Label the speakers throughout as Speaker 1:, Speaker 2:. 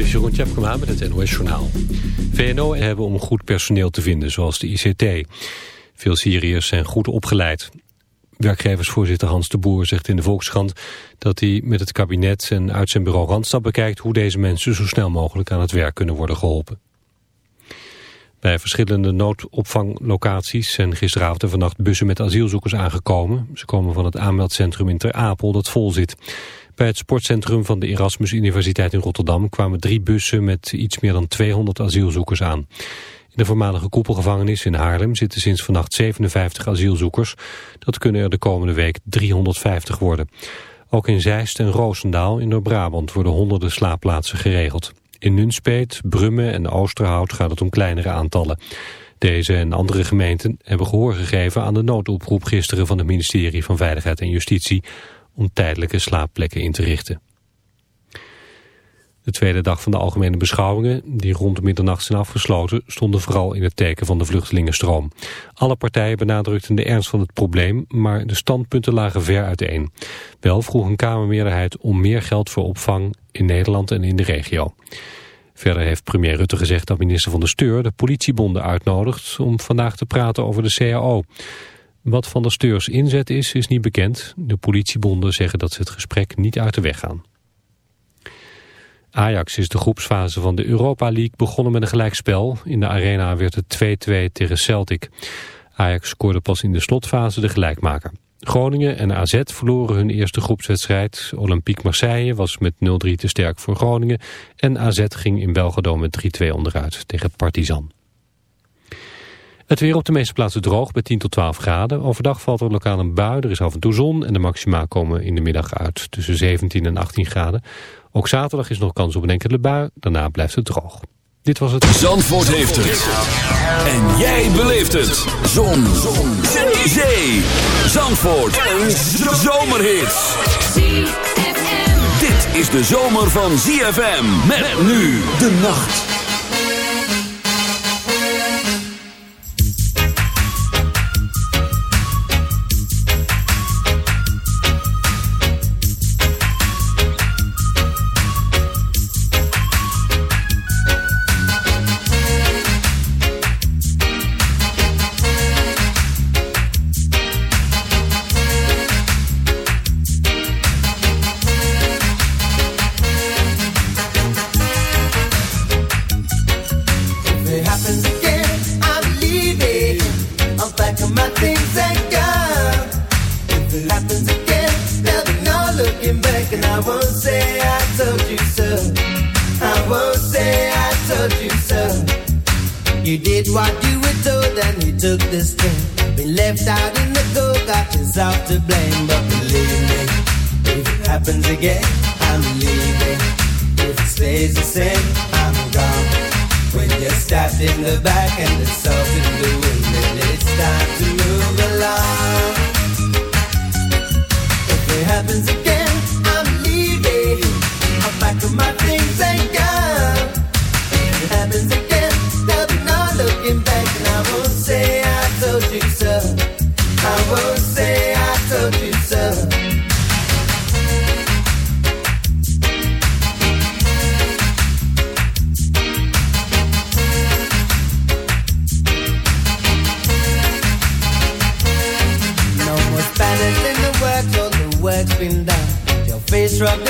Speaker 1: is Jeroen Tjepkema met het NOS Journaal. VNO hebben om goed personeel te vinden, zoals de ICT. Veel Syriërs zijn goed opgeleid. Werkgeversvoorzitter Hans de Boer zegt in de Volkskrant... dat hij met het kabinet en uit zijn bureau Randstad bekijkt... hoe deze mensen zo snel mogelijk aan het werk kunnen worden geholpen. Bij verschillende noodopvanglocaties zijn gisteravond en vannacht bussen met asielzoekers aangekomen. Ze komen van het aanmeldcentrum in Ter Apel dat vol zit. Bij het sportcentrum van de Erasmus Universiteit in Rotterdam kwamen drie bussen met iets meer dan 200 asielzoekers aan. In de voormalige koepelgevangenis in Haarlem zitten sinds vannacht 57 asielzoekers. Dat kunnen er de komende week 350 worden. Ook in Zeist en Roosendaal in Noord-Brabant worden honderden slaapplaatsen geregeld. In Nunspeet, Brummen en Oosterhout gaat het om kleinere aantallen. Deze en andere gemeenten hebben gehoor gegeven aan de noodoproep gisteren van het ministerie van Veiligheid en Justitie om tijdelijke slaapplekken in te richten. De tweede dag van de algemene beschouwingen, die rond de middernacht zijn afgesloten, stonden vooral in het teken van de vluchtelingenstroom. Alle partijen benadrukten de ernst van het probleem, maar de standpunten lagen ver uiteen. Wel vroeg een Kamermeerderheid om meer geld voor opvang in Nederland en in de regio. Verder heeft premier Rutte gezegd dat minister van de Steur de politiebonden uitnodigt om vandaag te praten over de CAO. Wat van der Steurs inzet is, is niet bekend. De politiebonden zeggen dat ze het gesprek niet uit de weg gaan. Ajax is de groepsfase van de Europa League begonnen met een gelijkspel. In de arena werd het 2-2 tegen Celtic. Ajax scoorde pas in de slotfase de gelijkmaker. Groningen en AZ verloren hun eerste groepswedstrijd. Olympique Marseille was met 0-3 te sterk voor Groningen. En AZ ging in Belgrado met 3-2 onderuit tegen Partizan. Het weer op de meeste plaatsen droog bij 10 tot 12 graden. Overdag valt er lokaal een bui, er is af en toe zon... en de maxima komen in de middag uit tussen 17 en 18 graden. Ook zaterdag is nog kans op een enkele bui, daarna blijft het droog. Dit was het...
Speaker 2: Zandvoort heeft het. En jij beleeft het. Zon. zon. Zee. Zandvoort. Een zomerhit. Dit is de zomer van ZFM. Met nu de nacht.
Speaker 3: struck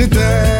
Speaker 4: te der.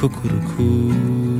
Speaker 5: Cuckoo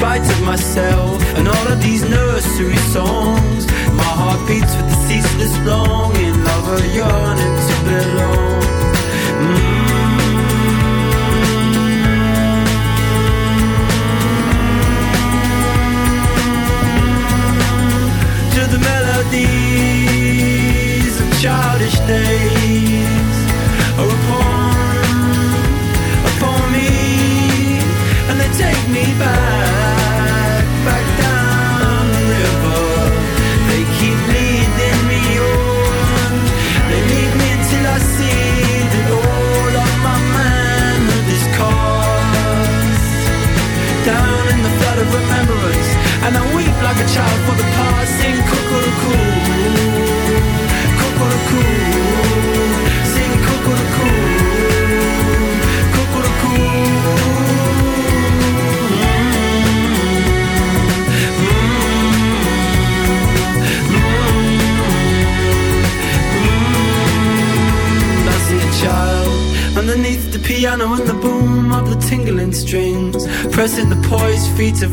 Speaker 5: spite of myself and all of these nursery songs.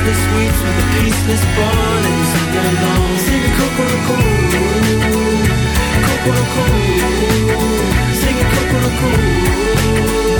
Speaker 5: peaceless sweets with a peaceless bone and sing along. Sing coco-coco, coco-coco, sing
Speaker 6: coco-coco.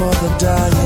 Speaker 7: for the dying.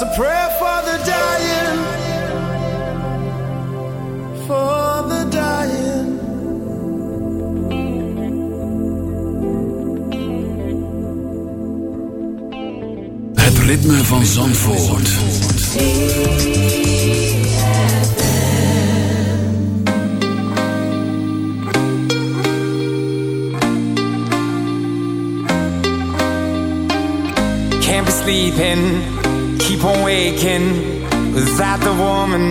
Speaker 8: surprise.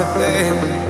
Speaker 7: everything